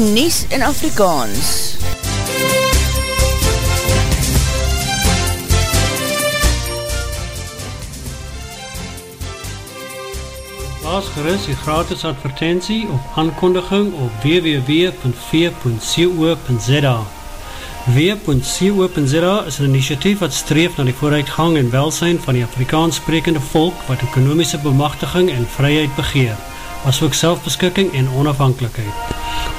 Nies in Afrikaans. Laas gerust die gratis advertentie op aankondiging op www.v.co.za W.co.za is een initiatief wat streef na die vooruitgang en welsijn van die Afrikaans sprekende volk wat ekonomische bemachtiging en vryheid begeer, as ook selfbeskikking en onafhankelijkheid.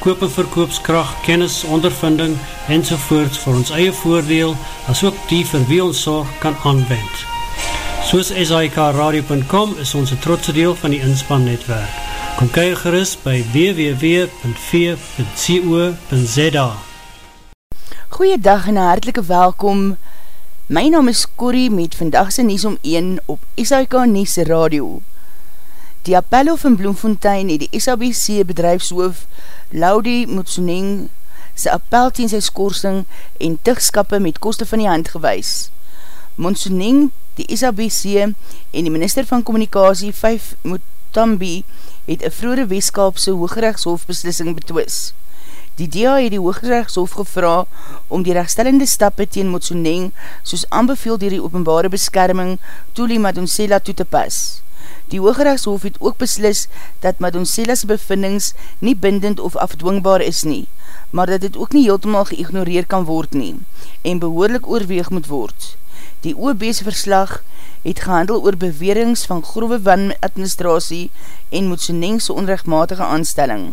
koop en verkoopskracht, kennis, ondervinding en sovoorts vir ons eie voordeel as ook die vir wie ons zorg kan aanwend. Soos SIKRadio.com is ons een trotse deel van die inspannetwerk. Kom kyk gerust by www.v.co.za Goeiedag en hartelike welkom. My naam is Corrie met vandagse Nies om 1 op SAK Nies Radio. Die Appelhof in Bloemfontein het die SABC bedrijfshoof Laudi Mutsuneng sy appel teen sy skorsing en tigskappe met koste van die hand gewys. Mutsuneng, die SABC en die minister van communicatie 5 Mutambi het een vroere weeskapse hoogrechtshofbeslissing betwis. Die DA het die hoogrechtshof gevra om die rechtstellende stappe teen Motsoneng soos aanbeveel dier die openbare beskerming Tuli Madonsela toe te pas. Die hoogrechtshof het ook beslis dat Madonsela's bevindings nie bindend of afdwingbaar is nie, maar dat dit ook nie heeltemaal geignoreer kan word nie en behoorlik oorweeg moet word. Die OB's verslag het gehandel oor bewerings van grove wanadministratie en Moetsonengse onrechtmatige aanstelling.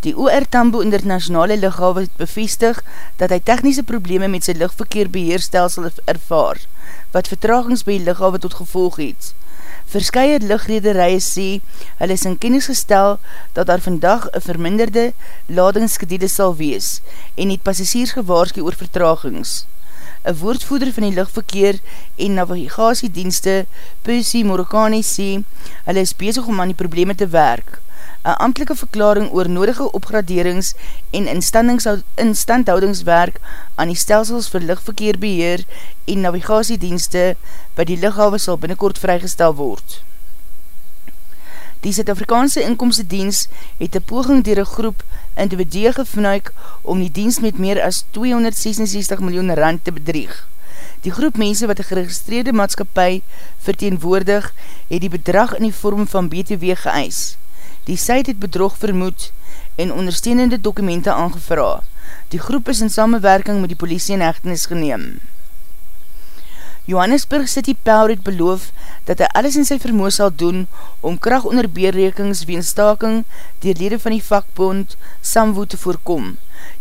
Die OR Tambo Internationale Lichawe het bevestig dat hy technische probleme met sy lichtverkeerbeheerstelsel ervaar, wat vertragings by die lichawe tot gevolg het. Verskye lichtrederije sê, hy is in kennis gestel dat daar vandag een verminderde ladingsgediede sal wees en het passasiers gewaarski oor vertragings een woordvoeder van die lichtverkeer en navigatiedienste, Percy Morokani, sê, hulle is bezig om aan die probleme te werk. Een amtelike verklaring oor nodige opgraderings en instandhoudingswerk aan die stelsels vir lichtverkeerbeheer en navigatiedienste by die lichthawe sal binnenkort vrygestel word. Die Zuid-Afrikaanse inkomste diens het een poging dier een groep individue gevnuik om die diens met meer as 266 miljoen rand te bedrieg. Die groep mense wat een geregistreerde maatskapie verteenwoordig het die bedrag in die vorm van BTW geëis. Die site het bedrog vermoed en ondersteunende dokumente aangevra. Die groep is in samenwerking met die politie in echtenis geneem. Johannesburg City Power het beloof dat hy alles in sy vermoe sal doen om krachtonderbeerrekings weenstaking dier lede van die vakbond Samwo te voorkom.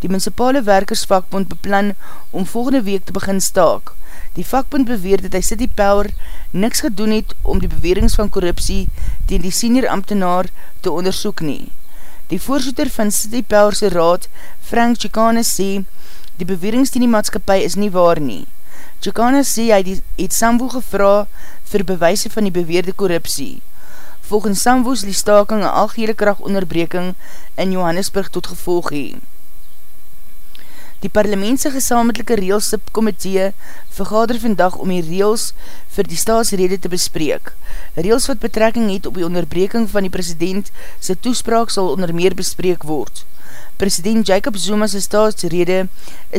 Die municipale werkersvakbond beplan om volgende week te begin staak. Die vakbond beweer dat hy City Power niks gedoen het om die bewerings van korruptie teen die senior ambtenaar te onderzoek nie. Die voorzitter van City Powerse raad, Frank Chikane, sê die bewerings teen die maatskapie is nie waar nie. Chikana sê hy die, het Sambo gevra vir bewijse van die beweerde korruptie. Volgens Sambo's die staking een algehele krachtonderbreking in Johannesburg tot gevolg hee. Die parlementse gesamelike reelsubkomitee vergader vandag om die reels vir die staatsrede te bespreek. Reels wat betrekking het op die onderbreking van die president sy toespraak sal onder meer bespreek word. President Jacob Zuma's staatsrede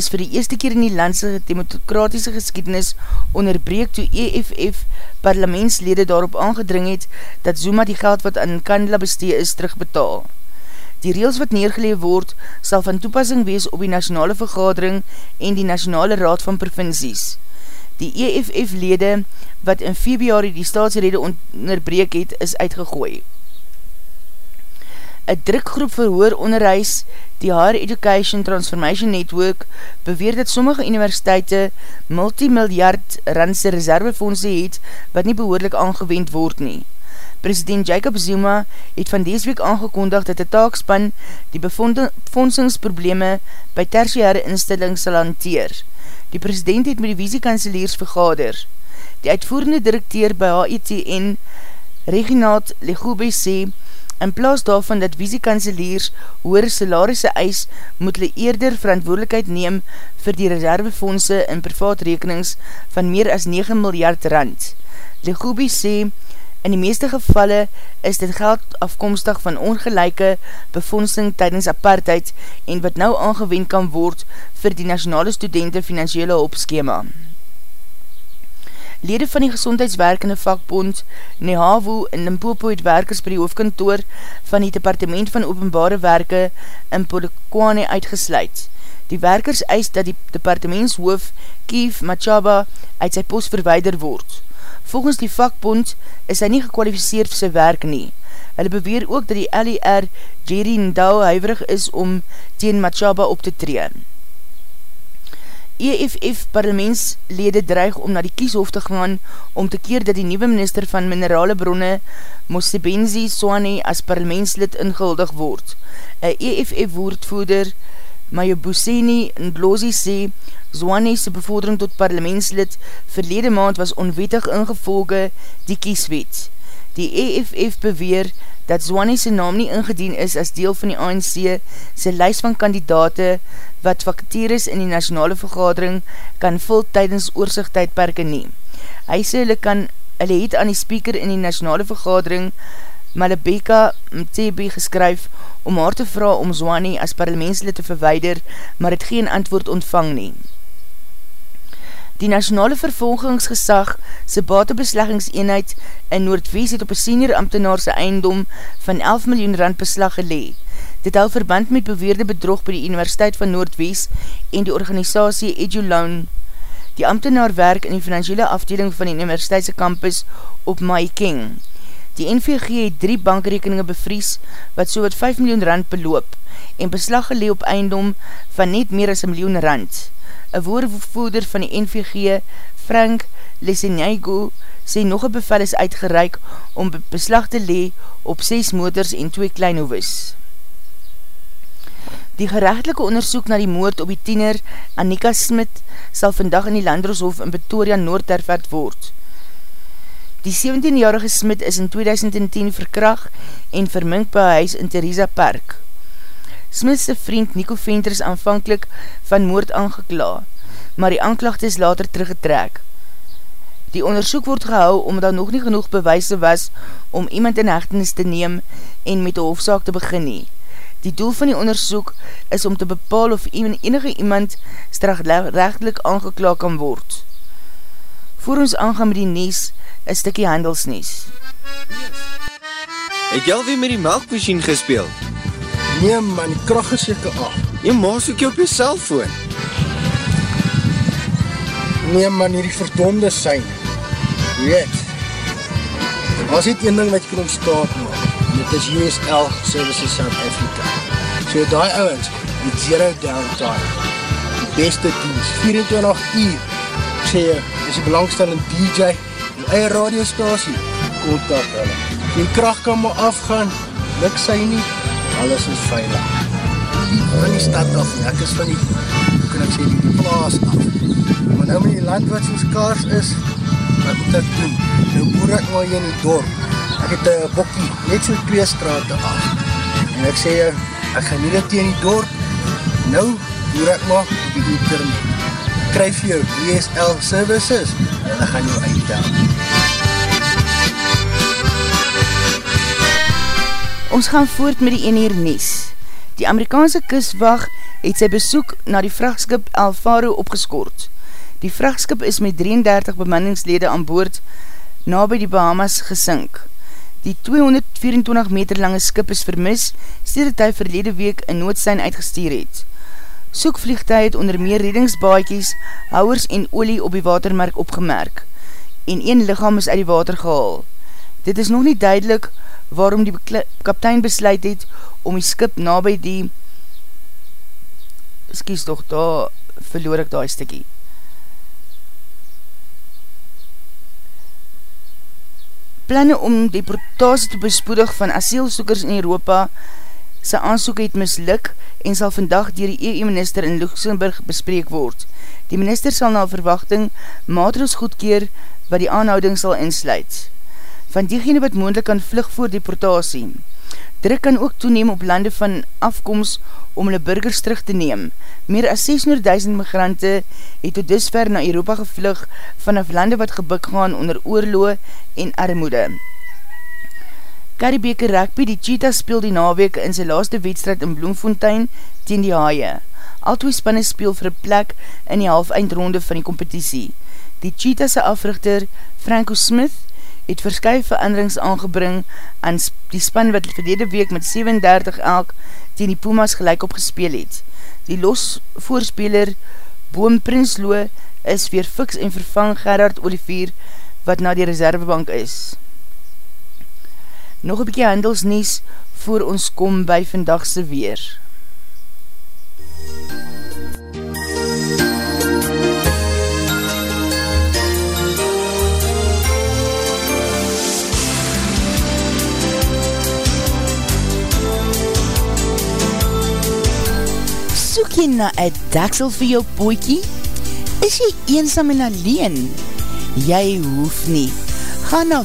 is vir die eerste keer in die landse demokratiese geskiednis onderbreek toe EFF parlementslede daarop aangedring het dat Zuma die geld wat aan Kandela bestee is terugbetaal. Die reels wat neergeleef word sal van toepassing wees op die nationale vergadering en die nationale raad van provincies. Die EFF-lede wat in februari die staatsrede onderbreek het is uitgegooi. Een drukgroep vir hoer onderhuis, die Higher Education Transformation Network, beweer dat sommige universiteite multimiljard randse reservefondse het, wat nie behoorlik aangewend word nie. President Jacob Zuma het van dees week aangekondig dat die taakspan die befondsingsprobleme by tertiare instelling sal hanteer. Die president het met die visiekanseliers vergader. Die uitvoerende directeur by HETN, Reginaat Legobe, sê, in plaas daarvan dat visiekanseliers hoer salarisse eis, moet hulle eerder verantwoordelikheid neem vir die reservefondse in privaat rekenings van meer as 9 miljard rand. Legobe sê, In die meeste gevalle is dit geld afkomstig van ongelijke bevondsing tydens apartheid en wat nou aangewend kan word vir die nationale studenten financiële hulpskema. Lede van die gezondheidswerkende vakbond NEHAVO in Limpopo het werkers by die hoofdkantoor van die departement van openbare werke in Polokwane uitgesluit. Die werkers eis dat die departementshoof Kief Machaba uit sy post verweider word. Volgens die vakbond is hy nie gekwalificeerd vir sy werk nie. Hulle beweer ook dat die LER Jerry Ndau huiverig is om teen Machaba op te tree. EFF parlementslede dreig om na die kieshof te gaan om te keer dat die nieuwe minister van minerale bronne Mosebenzi Swane as parlementslid ingehuldig word. Een EFF woordvoerder Mayobuseni Ndlozi sê Zwane se bevordering tot parlementslid verlede maand was onwettig ingevolge die kieswet. Die EFF beweer dat Zwane se naam nie ingedien is as deel van die ANC se lys van kandidate wat vakteres in die nationale vergadering kan vul tydens oorzichttijdperke nie. Hy sê hulle kan, hulle het aan die speaker in die nationale vergadering Malabeka Mtebi geskryf om haar te vraag om Zwane as parlementslid te verweider, maar het geen antwoord ontvang nie. Die Nationale Vervolgingsgesag se batebesleggingseenheid in Noordwies het op een senior ambtenaarse eindom van 11 miljoen rand beslag gelee. Dit hou verband met beweerde bedrog by die Universiteit van Noordwies en die organisatie EduLoan. Die ambtenaar werk in die financiële afdeling van die Universiteitse campus op Mai King. Die NVG het drie bankrekeninge bevries wat so wat 5 miljoen rand beloop en beslag gelee op eindom van net meer as 1 miljoen rand. Een woordvoerder van die NVG, Frank Lesenygo, sê nog een bevel is uitgereik om beslag te lee op 6 motors en 2 kleinhoeves. Die gerechtelike onderzoek na die moord op die tiener Annika Smit sal vandag in die Landroshof in Pretoria Noordtervat word. Die 17-jarige Smit is in 2010 verkracht en vermink by huis in Theresa Park. Smithse vriend Nico Venter is aanvankelijk van moord aangekla, maar die aanklacht is later teruggetrek. Die onderzoek word gehou omdat nog nie genoeg bewijse was om iemand in hechtenis te neem en met die hoofdzaak te begin nie. Die doel van die onderzoek is om te bepaal of enige iemand strafrechtelijk aangekla kan word. Voor ons aangaan met die nies, een stikkie handelsnies. Het jy alweer met die melkmachine gespeeld? Nee man, die kracht is jyke af. Jy maas ook jy op jy cellfoon. Nee man, hierdie verdonde sein. Weet, was dit een ding wat jy kan ontstaan maak. Dit is USL Services South Africa. So die ouwens, met zero downtime. Die beste dienst, 24 uur. Ek sê jy, is die belangstellende DJ, die eie radiostasie, kontak hulle. Die kracht kan maar afgaan, luk sy nie, alles is veilig. Van die stad af, ek is van die, hoe kan ek sê, die plaas af. Maar nou met die land wat soos kaars is, wat moet ek doen? Nou boer ek maar hier in die dorp. Ek het een bokkie, net so twee straten af. En ek sê, ek gaan nie dit hier in die dorp. Nou boer ek maar op die internet. Kryf jou DSL services en ek gaan jou uitdaan. Ons gaan voort met die 1 uur nies. Die Amerikaanse kustwacht het sy besoek na die vrachtskip Alvaro opgeskoord. Die vrachtskip is met 33 bemanningslede aan boord na by die Bahamas gesink. Die 224 meter lange skip is vermis, steed het hy verlede week in noodstein uitgestuur het. Soekvliegtuig het onder meer reddingsbaaikies, houwers en olie op die watermerk opgemerk en een lichaam is uit die water gehaal. Dit is nog nie duidelik waarom die kaptein besluit het om die skip na by die skies toch, daar verloor ek daar stikkie. Planne om deportatie te bespoedig van asielsoekers in Europa sy aansoek het misluk en sal vandag dier die EU-minister in Luxemburg bespreek word. Die minister sal na verwachting maatregels goedkeer wat die aanhouding sal insluit. Van diegene wat moendlik kan vlug voor deportatie. Druk kan ook toeneem op lande van afkomst om hulle burgers terug te neem. Meer as 600.000 migrante het tot dusver na Europa gevlug vanaf lande wat gebuk gaan onder oorloo en armoede. Karibeker Rugby, die Cheetah speel die naweek in sy laaste wedstrijd in Bloemfontein teen die Haie. Al twee spanne speel vir plek in die half eindronde van die competitie. Die Cheetah sy africhter, Franco Smith, het verskui veranderings aangebring aan die span wat verlede week met 37 elk teen die Pumas gelijk opgespeel het. Die los voorspeler Boom Prinsloo is weer fiks en vervang Gerard Olivier wat na die reservebank is. Nog een bykie handelsnies voor ons kom by vandagse weer. soek jy na een daksel vir jou poekie? Is jy eensam en alleen? Jy hoef nie. Ga na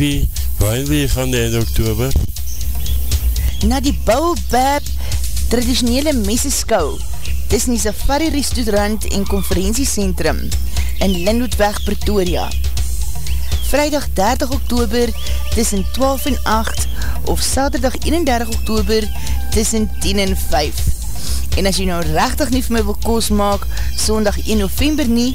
waar wil jy gaan die oktober? Na die Baobab traditionele meseskou dis in die Safari Restaurant en Conferentiecentrum in Linwoodweg, Pretoria. Vrijdag 30 oktober tussen 12 en 8 of Saterdag 31 oktober tussen 10 en 5. En as jy nou rechtig nie vir my wil koos maak, sondag 1 november nie,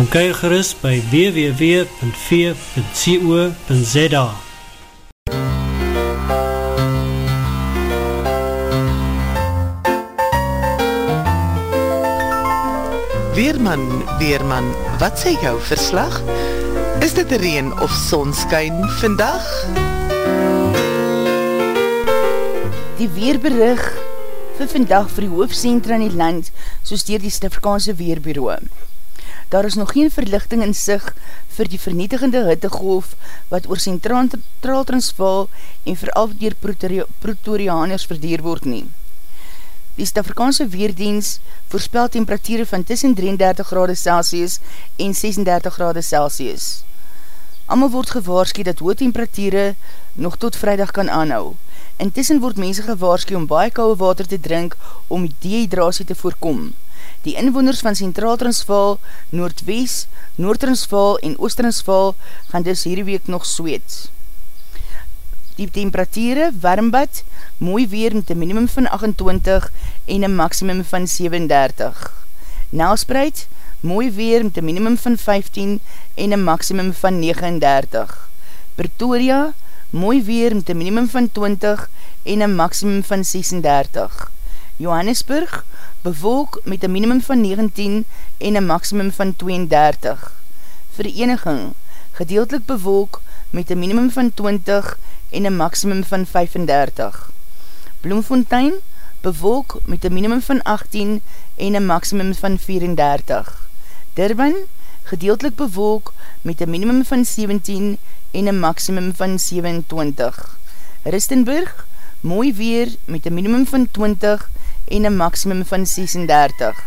Kom kyk gerust by www.v.co.za Weerman, Weerman, wat sê jou verslag? Is dit reen of sonskyn vandag? Die weerberig vir vandag vir die hoofdcentra in die land, soos dier die Stifrikaanse Weerbureau daar is nog geen verlichting in sig vir die vernietigende hittegolf wat oor Centraal Transvaal en vooral dier Protorianers verdeer word nie. Die Stafrikaanse Weerdienst voorspel temperatuur van tussen 33 grade Celsius en 36 grade Celsius. Amal word gewaarski dat hoë temperatuur nog tot vrijdag kan aanhou. Intussen word mense gewaarski om baie kouwe water te drink om dehydrasie te voorkom. Die inwoners van Centraal-Transvaal, Noordwest, Noord-Transvaal en Oost-Transvaal gaan dus hierdie week nog sweet. Die temperatuur, warmbad, mooi weer met een minimum van 28 en een maximum van 37. Nelspreid, mooi weer met een minimum van 15 en een maximum van 39. Pretoria, mooi weer met een minimum van 20 en een maximum van 36. Johannesburg, bewolk met een minimum van 19 en een maximum van 32. Vereniging, gedeeltelik bewolk met een minimum van 20 en een maximum van 35. Bloemfontein, bewolk met een minimum van 18 en een maximum van 34. Durban, gedeeltelik bewolk met een minimum van 17 en een maximum van 27. Ristenburg, mooi weer met een minimum van 20 en een maximum van 36.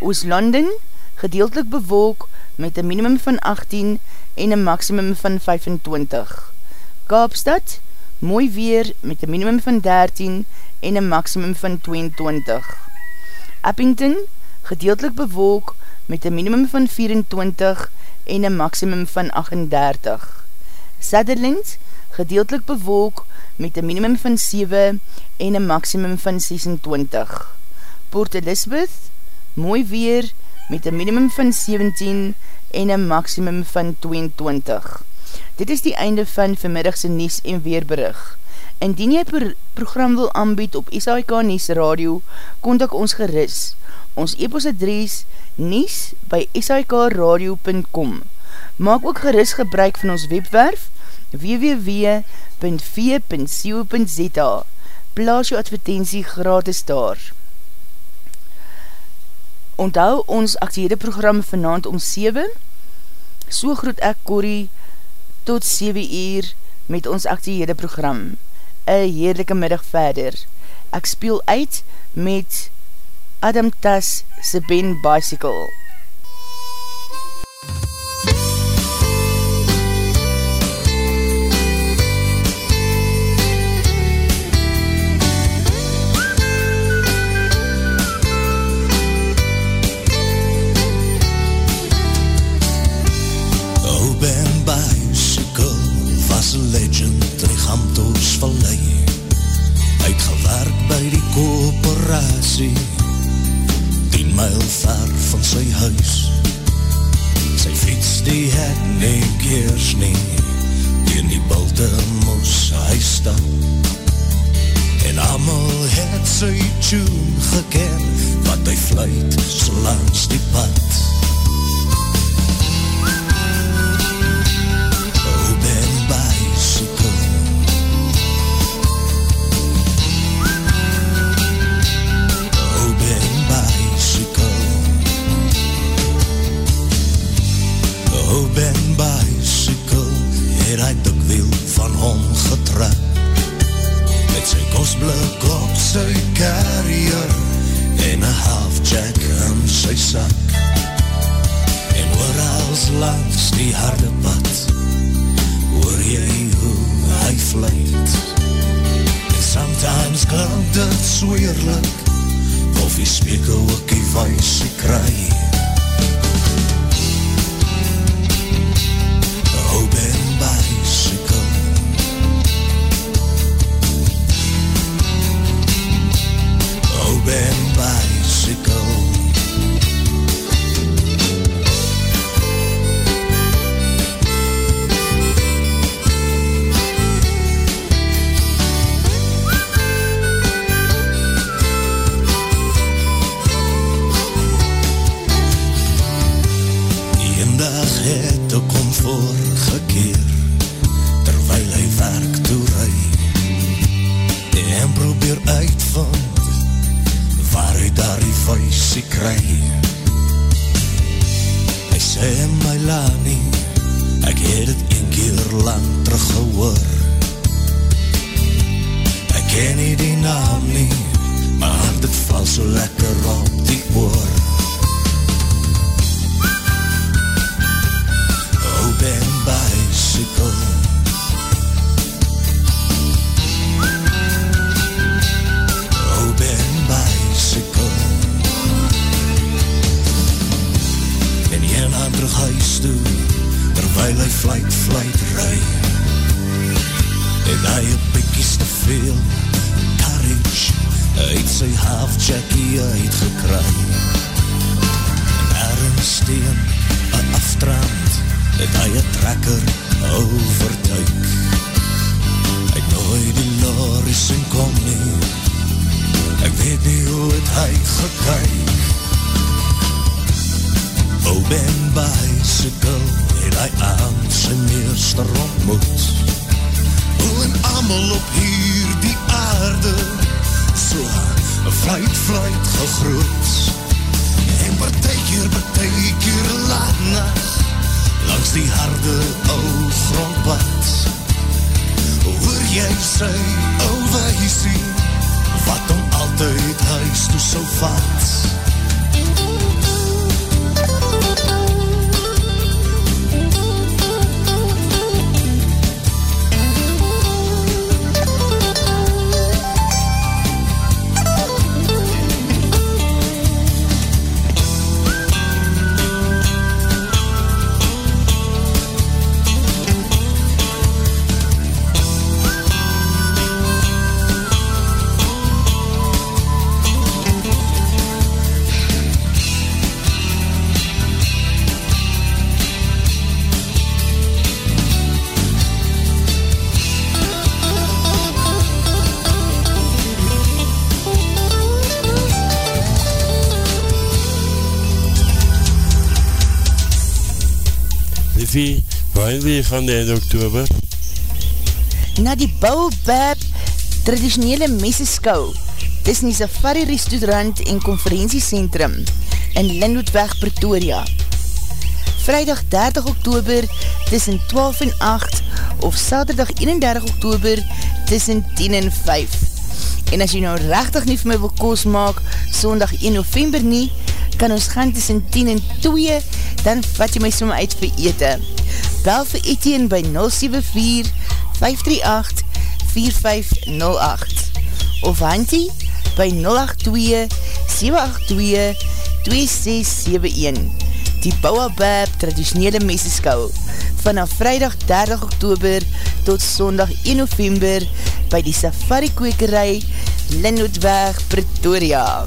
Ooslanden, gedeeltelik bewolk met een minimum van 18 en een maximum van 25. Kaapstad, mooi weer met een minimum van 13 en een maximum van 22. Eppington, gedeeltelik bewolk met een minimum van 24 en een maximum van 38. Sutherland, gedeeltelik bewolk met een minimum van 7 en een maximum van 26. Port Elizabeth, mooi weer met een minimum van 17 en een maximum van 22. Dit is die einde van vanmiddagse Nies en Weerberig. Indien jy per program wil aanbied op SAIK Nies Radio, kontak ons geris. Ons e-post adres nies by sikradio.com Maak ook geris gebruik van ons webwerf www.v.co.za Plaas jou advertentie gratis daar. Onthou ons actiehede program vanavond om 7. So groet ek Corrie tot 7 uur met ons actiehede program. Een heerlijke middag verder. Ek speel uit met Adam Tas se Ben Bicycle. Langs die harde ou grondpad Hoor jy sy ou wijsie Wat om altyd huis toe so vat Liffie, waar wil jy gaan die oktober? Na die Baobab traditionele messeskou tussen die Safari Restaurant en Conferentiecentrum in Lindhoedweg, Pretoria. Vrijdag 30 oktober tussen 12 en 8 of Saterdag 31 oktober tussen 10 en 5. En as jy nou rechtig nie vir my wil koos maak, sondag 1 november nie, kan ons gaan tussen 10 en 2, dan vat jy my som uit vir ete. Bel vir Etienne by 074-538-4508 of Hantie by 082-782-2671 Die Bouwabab traditionele meseskou vanaf vrijdag 30 oktober tot sondag 1 november by die safari kwekerij Linnootweg Pretoria.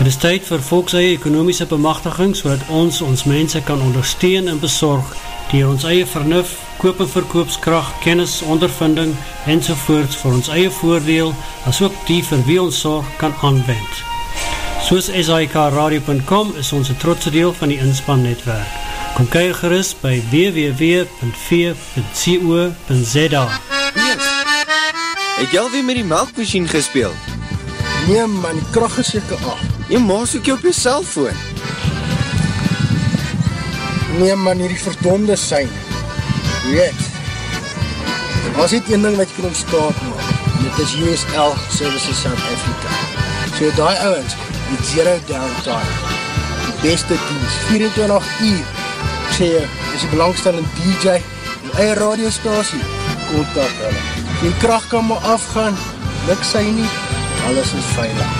Dit is tyd vir volkseie ekonomiese bemachtiging so ons ons mense kan ondersteun en bezorg die ons eie vernuf, koop en verkoopskracht, kennis, ondervinding enzovoorts vir ons eie voordeel as ook die vir wie ons zorg kan aanwend. Soos SIKRadio.com is ons een trotse deel van die inspannetwerk. Kom kyk gerust by www.v.co.za Wees, het jy alweer met die melkmachine gespeeld? Nee man, die kracht is jyke af. Jy maas ook jy op jy cellfoon. Nee man, hierdie verdonde sein. Weet, as dit een ding wat jy kan ontstaan maak, dit is USL Services South Africa. So die ouwens, die zero downtime, die beste dienst, 24 uur, ek sê jy, is die belangstellende DJ, die eie radiostasie, kontak hulle. Die kracht kan maar afgaan, luk sy nie, alles is veilig.